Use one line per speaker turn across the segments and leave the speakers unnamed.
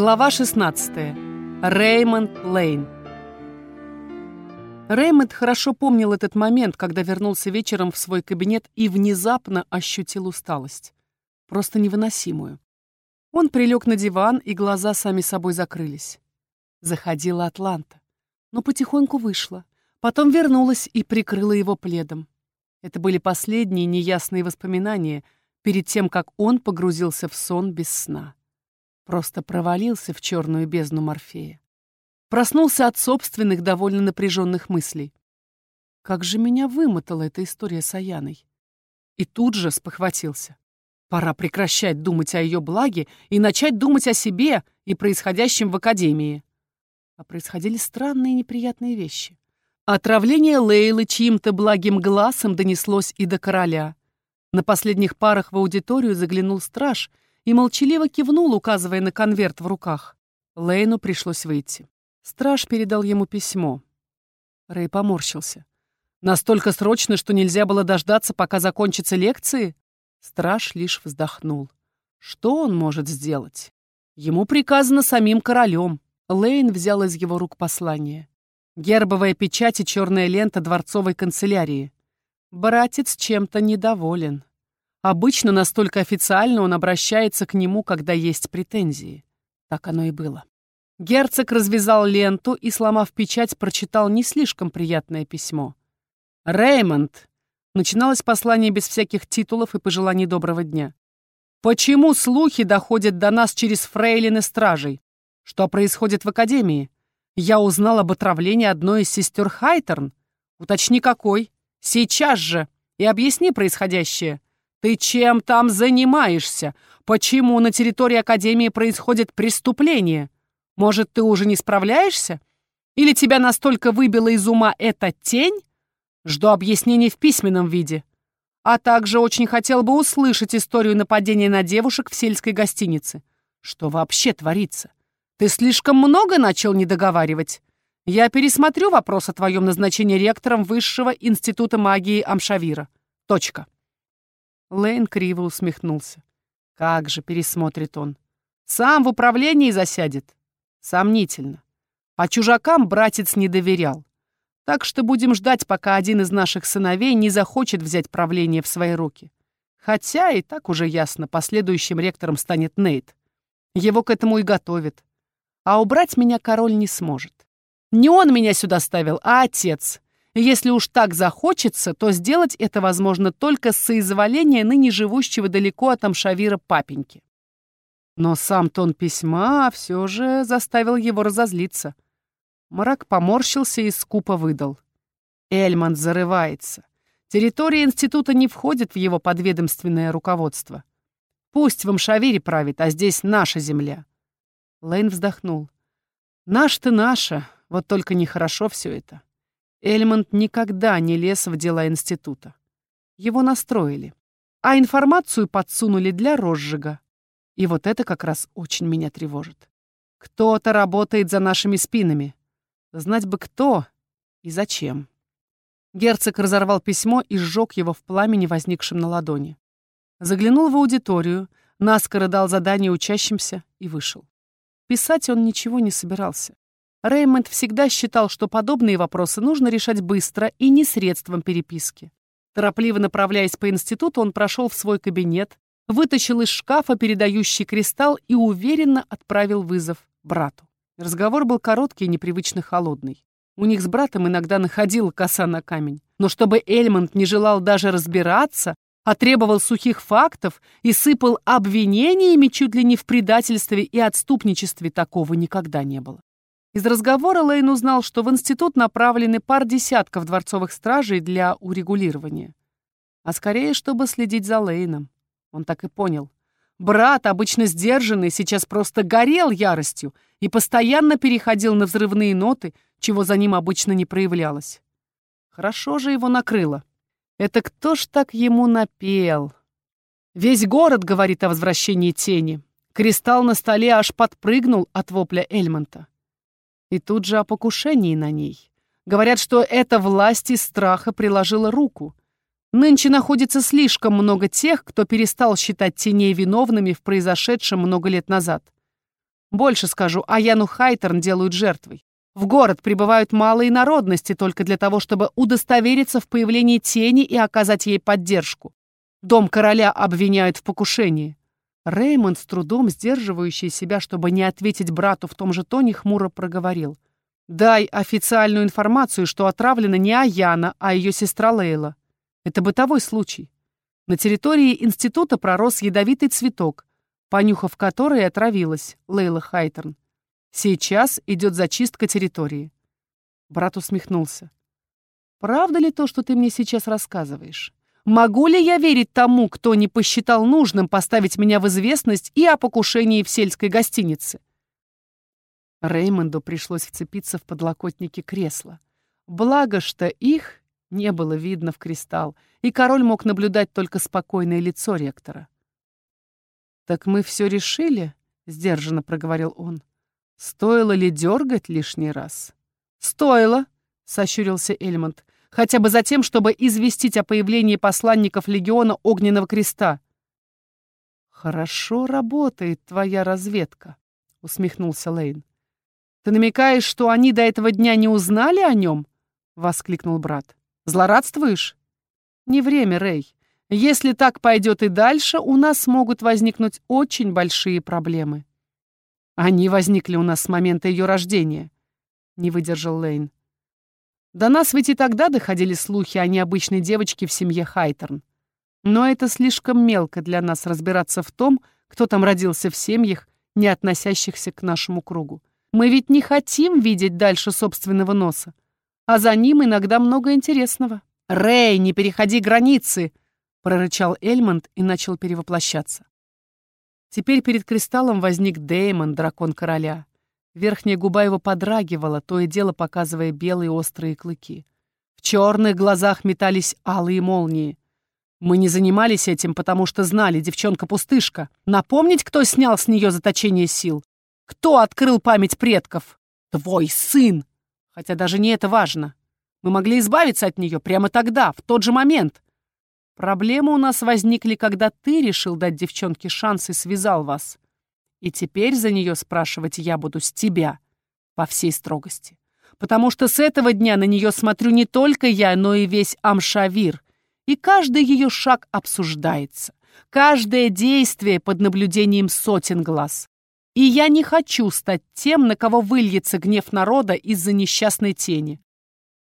Глава 16. Реймонд Лейн. Реймонд хорошо помнил этот момент, когда вернулся вечером в свой кабинет и внезапно ощутил усталость. Просто невыносимую. Он прилег на диван, и глаза сами собой закрылись. Заходила Атланта, но потихоньку вышла. Потом вернулась и прикрыла его пледом. Это были последние неясные воспоминания перед тем, как он погрузился в сон без сна. Просто провалился в черную бездну Морфея. Проснулся от собственных довольно напряженных мыслей. Как же меня вымотала эта история с Аяной. И тут же спохватился. Пора прекращать думать о ее благе и начать думать о себе и происходящем в Академии. А происходили странные неприятные вещи. Отравление Лейлы чьим-то благим глазом донеслось и до короля. На последних парах в аудиторию заглянул страж и молчаливо кивнул, указывая на конверт в руках. Лейну пришлось выйти. Страж передал ему письмо. Рэй поморщился. Настолько срочно, что нельзя было дождаться, пока закончатся лекции? Страж лишь вздохнул. Что он может сделать? Ему приказано самим королем. Лейн взял из его рук послание. Гербовая печать и черная лента дворцовой канцелярии. Братец чем-то недоволен. Обычно настолько официально он обращается к нему, когда есть претензии. Так оно и было. Герцог развязал ленту и, сломав печать, прочитал не слишком приятное письмо. «Реймонд!» Начиналось послание без всяких титулов и пожеланий доброго дня. «Почему слухи доходят до нас через фрейлин и стражей? Что происходит в Академии? Я узнал об отравлении одной из сестер Хайтерн. Уточни, какой. Сейчас же. И объясни происходящее. «Ты чем там занимаешься? Почему на территории Академии происходит преступление? Может, ты уже не справляешься? Или тебя настолько выбила из ума эта тень? Жду объяснений в письменном виде. А также очень хотел бы услышать историю нападения на девушек в сельской гостинице. Что вообще творится? Ты слишком много начал недоговаривать? Я пересмотрю вопрос о твоем назначении ректором Высшего института магии Амшавира. Точка. Лейн криво усмехнулся. Как же пересмотрит он. Сам в управлении засядет. Сомнительно. А чужакам братец не доверял. Так что будем ждать, пока один из наших сыновей не захочет взять правление в свои руки. Хотя и так уже ясно, последующим ректором станет Нейт. Его к этому и готовят. А убрать меня король не сможет. Не он меня сюда ставил, а отец. Если уж так захочется, то сделать это возможно только с соизволения ныне живущего далеко от Амшавира папеньки. Но сам тон письма все же заставил его разозлиться. Мрак поморщился и скупо выдал. Эльман зарывается. Территория института не входит в его подведомственное руководство. Пусть в Амшавире правит, а здесь наша земля. Лейн вздохнул. Наш-то наша, вот только нехорошо все это. Эльмонд никогда не лез в дела института. Его настроили. А информацию подсунули для розжига. И вот это как раз очень меня тревожит. Кто-то работает за нашими спинами. Знать бы кто и зачем. Герцог разорвал письмо и сжег его в пламени, возникшем на ладони. Заглянул в аудиторию, наскоро дал задание учащимся и вышел. Писать он ничего не собирался. Реймонд всегда считал, что подобные вопросы нужно решать быстро и не средством переписки. Торопливо направляясь по институту, он прошел в свой кабинет, вытащил из шкафа передающий кристалл и уверенно отправил вызов брату. Разговор был короткий и непривычно холодный. У них с братом иногда находила коса на камень. Но чтобы Эльмонд не желал даже разбираться, а требовал сухих фактов и сыпал обвинениями чуть ли не в предательстве и отступничестве, такого никогда не было. Из разговора Лейн узнал, что в институт направлены пар десятков дворцовых стражей для урегулирования. А скорее, чтобы следить за Лейном. Он так и понял. Брат, обычно сдержанный, сейчас просто горел яростью и постоянно переходил на взрывные ноты, чего за ним обычно не проявлялось. Хорошо же его накрыло. Это кто ж так ему напел? Весь город говорит о возвращении тени. Кристалл на столе аж подпрыгнул от вопля Эльмонта. И тут же о покушении на ней. Говорят, что эта власть из страха приложила руку. Нынче находится слишком много тех, кто перестал считать теней виновными в произошедшем много лет назад. Больше скажу, Аяну Хайтерн делают жертвой. В город прибывают малые народности только для того, чтобы удостовериться в появлении тени и оказать ей поддержку. Дом короля обвиняют в покушении. Реймонд, с трудом сдерживающий себя, чтобы не ответить брату в том же тоне, хмуро проговорил. «Дай официальную информацию, что отравлена не Аяна, а ее сестра Лейла. Это бытовой случай. На территории института пророс ядовитый цветок, понюхав который отравилась Лейла Хайтерн. Сейчас идет зачистка территории. Брат усмехнулся. «Правда ли то, что ты мне сейчас рассказываешь? Могу ли я верить тому, кто не посчитал нужным поставить меня в известность и о покушении в сельской гостинице?» Реймонду пришлось вцепиться в подлокотники кресла. Благо, что их не было видно в кристалл, и король мог наблюдать только спокойное лицо ректора. «Так мы все решили?» — сдержанно проговорил он. «Стоило ли дергать лишний раз?» «Стоило», — сощурился Эльмонд, «хотя бы за тем, чтобы известить о появлении посланников Легиона Огненного Креста». «Хорошо работает твоя разведка», — усмехнулся Лейн. «Ты намекаешь, что они до этого дня не узнали о нем?» — воскликнул брат. «Злорадствуешь?» «Не время, Рэй. Если так пойдет и дальше, у нас могут возникнуть очень большие проблемы. Они возникли у нас с момента ее рождения, не выдержал Лейн. До нас ведь и тогда доходили слухи о необычной девочке в семье Хайтерн. Но это слишком мелко для нас разбираться в том, кто там родился в семьях, не относящихся к нашему кругу. Мы ведь не хотим видеть дальше собственного носа, а за ним иногда много интересного. «Рэй, не переходи границы!» — прорычал Эльмонд и начал перевоплощаться. Теперь перед кристаллом возник Деймон, дракон короля. Верхняя губа его подрагивала, то и дело показывая белые острые клыки. В черных глазах метались алые молнии. Мы не занимались этим, потому что знали, девчонка-пустышка. Напомнить, кто снял с нее заточение сил? Кто открыл память предков? Твой сын! Хотя даже не это важно. Мы могли избавиться от нее прямо тогда, в тот же момент. Проблемы у нас возникли, когда ты решил дать девчонке шанс и связал вас. И теперь за нее спрашивать я буду с тебя, по всей строгости. Потому что с этого дня на нее смотрю не только я, но и весь Амшавир. И каждый ее шаг обсуждается. Каждое действие под наблюдением сотен глаз. И я не хочу стать тем, на кого выльется гнев народа из-за несчастной тени.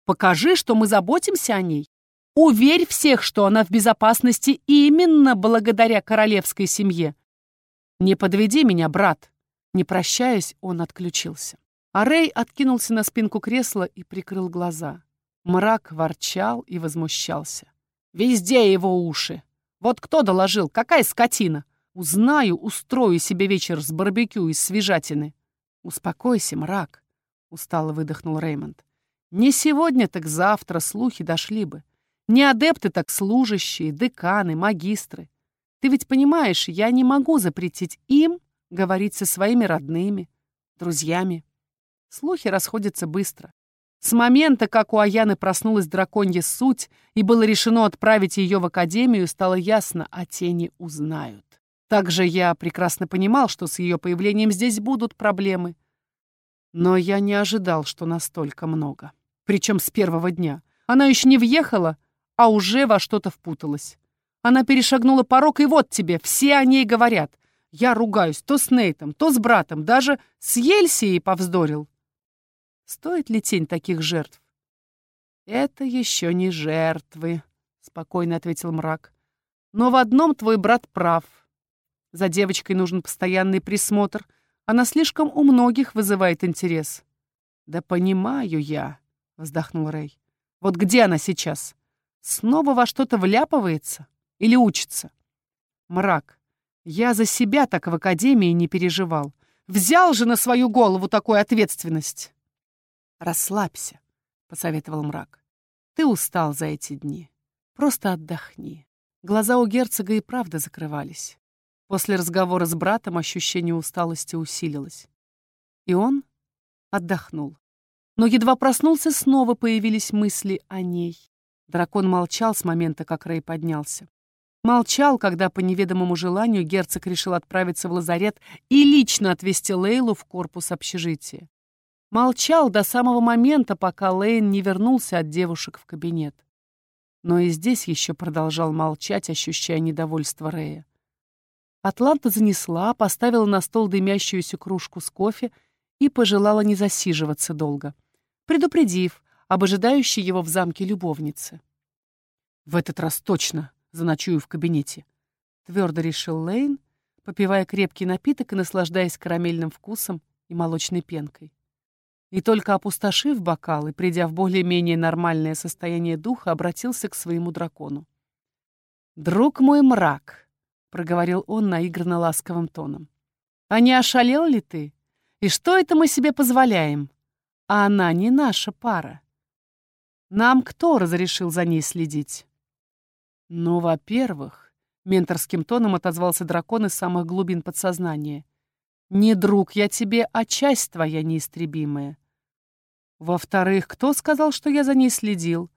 Покажи, что мы заботимся о ней, Уверь всех, что она в безопасности именно благодаря королевской семье. Не подведи меня, брат. Не прощаясь, он отключился. А Рэй откинулся на спинку кресла и прикрыл глаза. Мрак ворчал и возмущался. Везде его уши. Вот кто доложил? Какая скотина? Узнаю, устрою себе вечер с барбекю из свежатины. Успокойся, мрак, устало выдохнул Реймонд. Не сегодня, так завтра слухи дошли бы. Не адепты, так служащие, деканы, магистры. Ты ведь понимаешь, я не могу запретить им говорить со своими родными, друзьями. Слухи расходятся быстро. С момента, как у Аяны проснулась драконья суть и было решено отправить ее в академию, стало ясно, а тени узнают. Также я прекрасно понимал, что с ее появлением здесь будут проблемы. Но я не ожидал, что настолько много. Причем с первого дня. Она еще не въехала, а уже во что-то впуталась. Она перешагнула порог, и вот тебе, все о ней говорят. Я ругаюсь то с Нейтом, то с братом, даже с Ельсией повздорил. Стоит ли тень таких жертв? Это еще не жертвы, спокойно ответил мрак. Но в одном твой брат прав. За девочкой нужен постоянный присмотр. Она слишком у многих вызывает интерес. Да понимаю я, вздохнул Рэй. Вот где она сейчас? Снова во что-то вляпывается? Или учится? Мрак. Я за себя так в академии не переживал. Взял же на свою голову такую ответственность. Расслабься, посоветовал мрак. Ты устал за эти дни. Просто отдохни. Глаза у герцога и правда закрывались. После разговора с братом ощущение усталости усилилось. И он отдохнул. Но едва проснулся, снова появились мысли о ней. Дракон молчал с момента, как Рэй поднялся. Молчал, когда по неведомому желанию герцог решил отправиться в лазарет и лично отвезти Лейлу в корпус общежития. Молчал до самого момента, пока Лейн не вернулся от девушек в кабинет. Но и здесь еще продолжал молчать, ощущая недовольство Рея. Атланта занесла, поставила на стол дымящуюся кружку с кофе и пожелала не засиживаться долго, предупредив об ожидающей его в замке любовнице. «В этот раз точно заночую в кабинете», — твердо решил Лейн, попивая крепкий напиток и наслаждаясь карамельным вкусом и молочной пенкой. И только опустошив бокал и придя в более-менее нормальное состояние духа, обратился к своему дракону. «Друг мой мрак», проговорил он наигранно ласковым тоном. «А не ошалел ли ты? И что это мы себе позволяем? А она не наша пара. Нам кто разрешил за ней следить?» «Ну, во-первых», — менторским тоном отозвался дракон из самых глубин подсознания, «не друг я тебе, а часть твоя неистребимая. Во-вторых, кто сказал, что я за ней следил?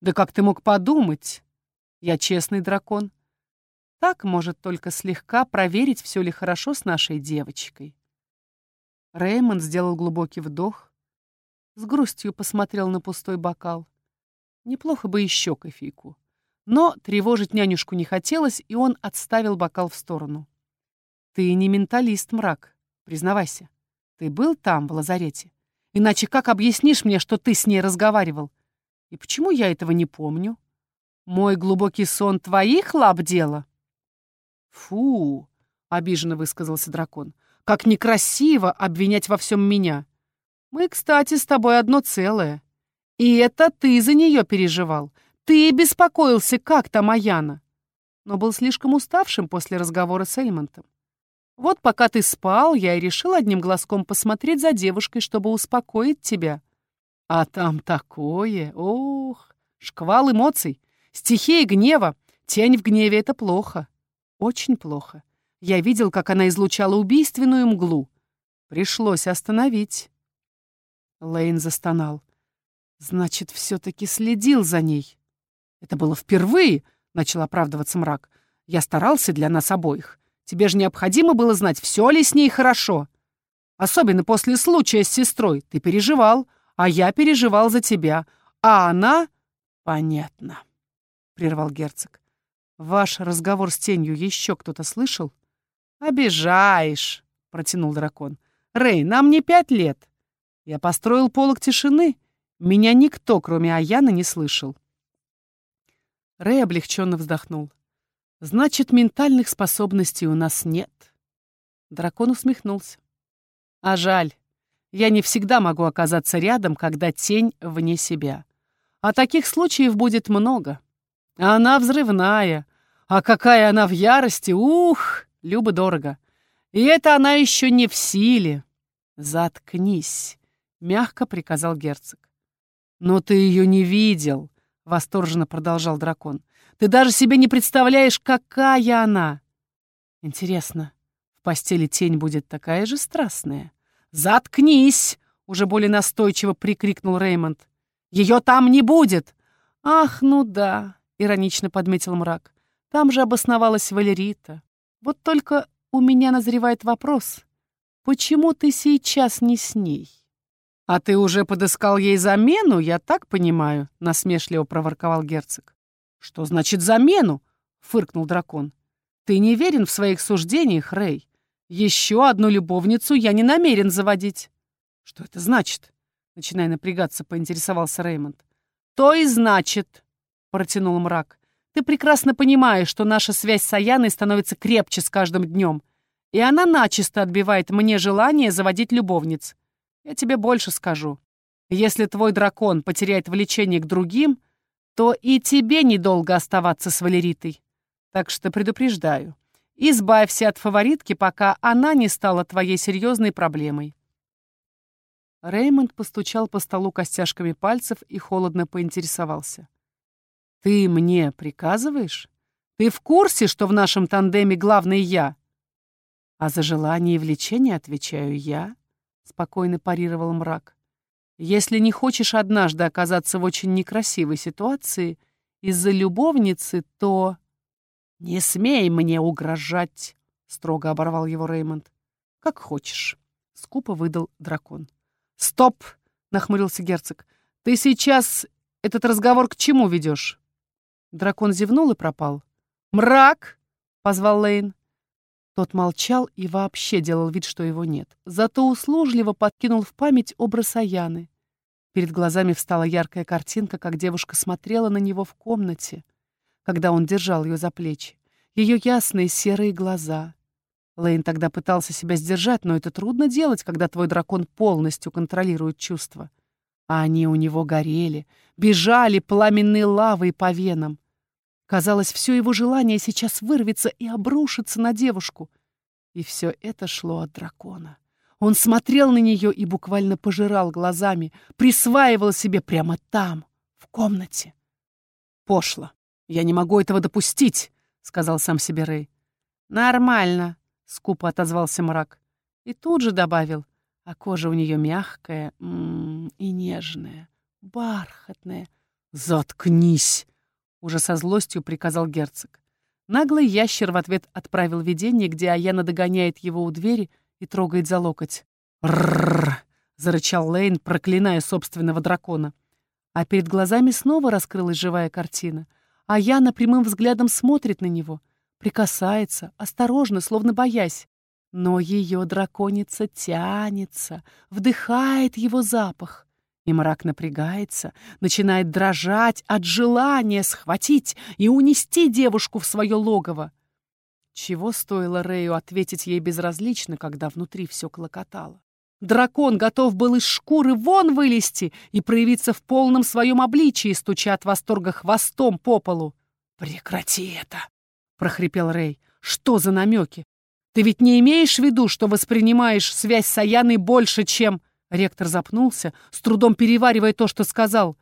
Да как ты мог подумать? Я честный дракон. Так может только слегка проверить, все ли хорошо с нашей девочкой. Рэймонд сделал глубокий вдох, с грустью посмотрел на пустой бокал. Неплохо бы еще кофейку. Но тревожить нянюшку не хотелось, и он отставил бокал в сторону. «Ты не менталист, мрак, признавайся. Ты был там, в лазарете. Иначе как объяснишь мне, что ты с ней разговаривал? И почему я этого не помню? Мой глубокий сон твоих лап дело?» «Фу!» — обиженно высказался дракон. «Как некрасиво обвинять во всем меня. Мы, кстати, с тобой одно целое. И это ты за нее переживал. Ты беспокоился, как там Аяна. Но был слишком уставшим после разговора с Эймонтом. Вот пока ты спал, я и решил одним глазком посмотреть за девушкой, чтобы успокоить тебя. А там такое, ох, шквал эмоций, стихия гнева. Тень в гневе — это плохо. Очень плохо. Я видел, как она излучала убийственную мглу. Пришлось остановить. Лейн застонал. Значит, все-таки следил за ней. Это было впервые, начал оправдываться мрак. Я старался для нас обоих. Тебе же необходимо было знать, все ли с ней хорошо. Особенно после случая с сестрой. Ты переживал, а я переживал за тебя. А она... Понятно, прервал герцог. Ваш разговор с тенью еще кто-то слышал? Обижаешь, протянул дракон. Рэй, нам не пять лет. Я построил полок тишины. Меня никто, кроме Аяны, не слышал. Рэй облегченно вздохнул. Значит, ментальных способностей у нас нет. Дракон усмехнулся. А жаль. Я не всегда могу оказаться рядом, когда тень вне себя. А таких случаев будет много. Она взрывная, а какая она в ярости, ух, любо дорого. И это она еще не в силе. Заткнись, мягко приказал герцог. Но ты ее не видел, восторженно продолжал дракон. Ты даже себе не представляешь, какая она. Интересно, в постели тень будет такая же страстная? Заткнись, уже более настойчиво прикрикнул Реймонд. Ее там не будет. Ах, ну да, иронично подметил мрак. Там же обосновалась Валерита. Вот только у меня назревает вопрос. Почему ты сейчас не с ней? А ты уже подыскал ей замену, я так понимаю, насмешливо проворковал герцог. Что значит замену? фыркнул дракон. Ты не верен в своих суждениях, Рэй. Еще одну любовницу я не намерен заводить. Что это значит? Начиная напрягаться, поинтересовался Реймонд. То и значит, протянул мрак. Ты прекрасно понимаешь, что наша связь с Аяной становится крепче с каждым днем, и она начисто отбивает мне желание заводить любовниц. Я тебе больше скажу. Если твой дракон потеряет влечение к другим, то и тебе недолго оставаться с Валеритой. Так что предупреждаю, избавься от фаворитки, пока она не стала твоей серьезной проблемой. Реймонд постучал по столу костяшками пальцев и холодно поинтересовался. «Ты мне приказываешь? Ты в курсе, что в нашем тандеме главный я?» «А за желание и влечение отвечаю я», — спокойно парировал мрак. «Если не хочешь однажды оказаться в очень некрасивой ситуации из-за любовницы, то...» «Не смей мне угрожать!» — строго оборвал его Реймонд. «Как хочешь», — скупо выдал дракон. «Стоп!» — нахмурился герцог. «Ты сейчас этот разговор к чему ведешь?» Дракон зевнул и пропал. «Мрак!» — позвал Лейн. Тот молчал и вообще делал вид, что его нет. Зато услужливо подкинул в память образ Аяны. Перед глазами встала яркая картинка, как девушка смотрела на него в комнате, когда он держал ее за плечи. Ее ясные серые глаза. Лейн тогда пытался себя сдержать, но это трудно делать, когда твой дракон полностью контролирует чувства. А они у него горели, бежали пламенной лавой по венам. Казалось, все его желание сейчас вырвется и обрушится на девушку. И все это шло от дракона. Он смотрел на нее и буквально пожирал глазами, присваивал себе прямо там, в комнате. «Пошло. Я не могу этого допустить», — сказал сам себе Рэй. «Нормально», — скупо отозвался мрак. И тут же добавил, а кожа у нее мягкая м -м, и нежная, бархатная. «Заткнись!» Уже со злостью приказал герцог. Наглый ящер в ответ отправил видение, где Аяна догоняет его у двери и трогает за локоть. «Ррррр!» — зарычал Лейн, проклиная собственного дракона. А перед глазами снова раскрылась живая картина. Аяна прямым взглядом смотрит на него, прикасается, осторожно, словно боясь. Но ее драконица тянется, вдыхает его запах. И мрак напрягается, начинает дрожать от желания схватить и унести девушку в свое логово. Чего стоило Рэю ответить ей безразлично, когда внутри все клокотало? Дракон готов был из шкуры вон вылезти и проявиться в полном своем обличии, стуча от восторга хвостом по полу. «Прекрати это!» — прохрипел Рэй. «Что за намеки? Ты ведь не имеешь в виду, что воспринимаешь связь с Аяной больше, чем...» Ректор запнулся, с трудом переваривая то, что сказал.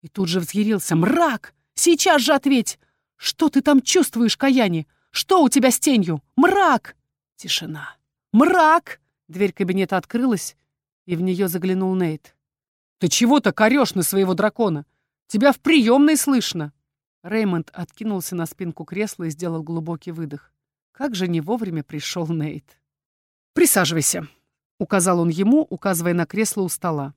И тут же взъярился. «Мрак! Сейчас же ответь! Что ты там чувствуешь, Каяни? Что у тебя с тенью? Мрак!» Тишина. «Мрак!» Дверь кабинета открылась, и в нее заглянул Нейт. «Ты чего-то корешь на своего дракона? Тебя в приемной слышно!» Реймонд откинулся на спинку кресла и сделал глубокий выдох. Как же не вовремя пришел Нейт. «Присаживайся», Указал он ему, указывая на кресло у стола.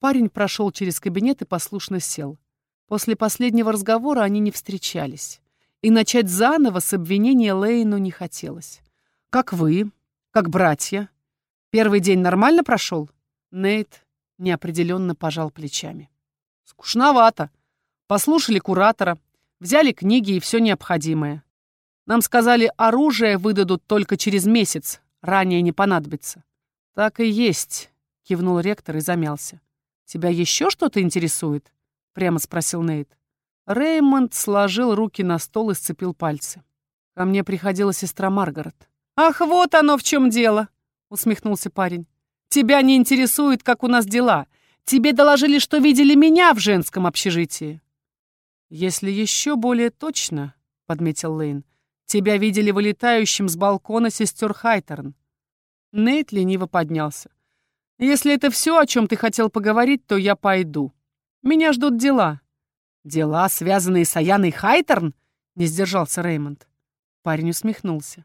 Парень прошел через кабинет и послушно сел. После последнего разговора они не встречались. И начать заново с обвинения Лейну не хотелось. «Как вы? Как братья? Первый день нормально прошел?» Нейт неопределенно пожал плечами. «Скучновато. Послушали куратора, взяли книги и все необходимое. Нам сказали, оружие выдадут только через месяц, ранее не понадобится. «Так и есть», — кивнул ректор и замялся. «Тебя еще что-то интересует?» — прямо спросил Нейт. Реймонд сложил руки на стол и сцепил пальцы. Ко мне приходила сестра Маргарет. «Ах, вот оно в чем дело!» — усмехнулся парень. «Тебя не интересует, как у нас дела. Тебе доложили, что видели меня в женском общежитии». «Если еще более точно», — подметил Лейн, «тебя видели вылетающим с балкона сестер Хайтерн. Нейт лениво поднялся. «Если это все, о чем ты хотел поговорить, то я пойду. Меня ждут дела». «Дела, связанные с Аяной Хайтерн?» — не сдержался Реймонд. Парень усмехнулся.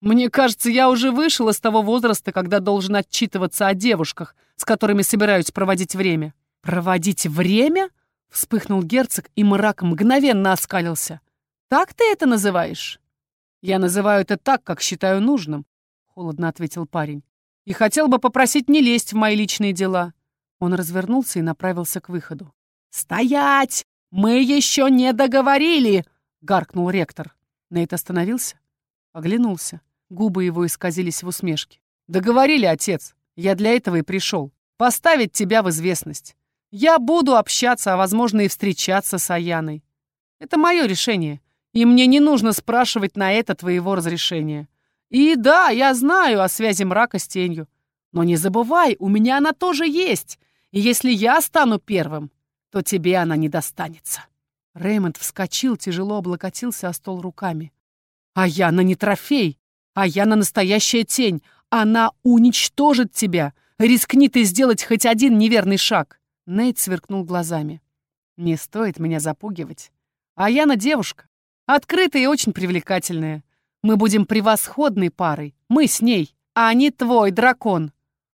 «Мне кажется, я уже вышел из того возраста, когда должен отчитываться о девушках, с которыми собираюсь проводить время». «Проводить время?» — вспыхнул герцог, и мрак мгновенно оскалился. «Так ты это называешь?» «Я называю это так, как считаю нужным. — холодно ответил парень. «И хотел бы попросить не лезть в мои личные дела». Он развернулся и направился к выходу. «Стоять! Мы еще не договорили!» — гаркнул ректор. Нейт остановился, оглянулся. Губы его исказились в усмешке. «Договорили, отец. Я для этого и пришел. Поставить тебя в известность. Я буду общаться, а, возможно, и встречаться с Аяной. Это мое решение, и мне не нужно спрашивать на это твоего разрешения. И да, я знаю о связи мрака с тенью. Но не забывай, у меня она тоже есть. И если я стану первым, то тебе она не достанется. Реймонд вскочил, тяжело облокотился о стол руками. А Яна не трофей, а Яна настоящая тень. Она уничтожит тебя. Рискни ты сделать хоть один неверный шаг. Нейт сверкнул глазами. Не стоит меня запугивать. А Яна девушка. Открытая и очень привлекательная. Мы будем превосходной парой. Мы с ней, а не твой дракон».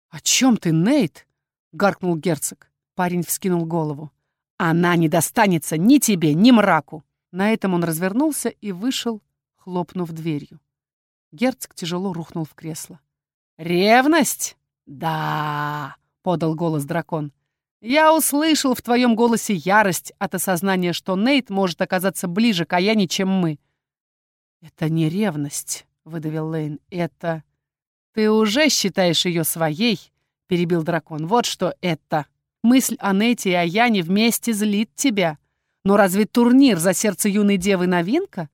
«О чем ты, Нейт?» — гаркнул герцог. Парень вскинул голову. «Она не достанется ни тебе, ни мраку!» На этом он развернулся и вышел, хлопнув дверью. Герцог тяжело рухнул в кресло. «Ревность?» «Да!» — подал голос дракон. «Я услышал в твоем голосе ярость от осознания, что Нейт может оказаться ближе к Аяне, чем мы». «Это не ревность», — выдавил Лейн. «Это...» «Ты уже считаешь ее своей?» — перебил дракон. «Вот что это!» Мысль о Нете и о Яне вместе злит тебя. Но разве турнир за сердце юной девы новинка?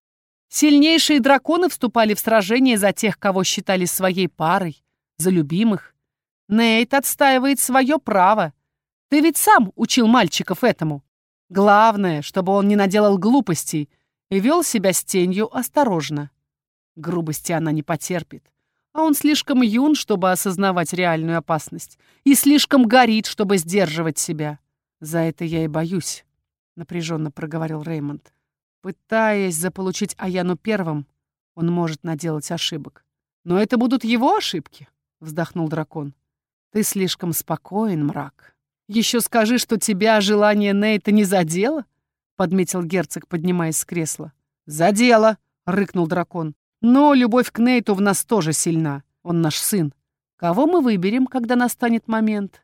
Сильнейшие драконы вступали в сражение за тех, кого считали своей парой, за любимых. Нейт отстаивает свое право. Ты ведь сам учил мальчиков этому. Главное, чтобы он не наделал глупостей и вел себя с тенью осторожно. Грубости она не потерпит. А он слишком юн, чтобы осознавать реальную опасность, и слишком горит, чтобы сдерживать себя. За это я и боюсь, — напряженно проговорил Реймонд. Пытаясь заполучить Аяну первым, он может наделать ошибок. Но это будут его ошибки, — вздохнул дракон. Ты слишком спокоен, мрак. Еще скажи, что тебя желание Нейта не задело, — подметил герцог, поднимаясь с кресла. «Задело!» — рыкнул дракон. Но любовь к Нейту в нас тоже сильна. Он наш сын. Кого мы выберем, когда настанет момент?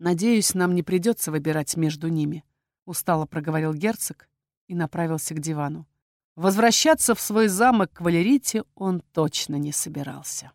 Надеюсь, нам не придется выбирать между ними. Устало проговорил герцог и направился к дивану. Возвращаться в свой замок к Валерите он точно не собирался.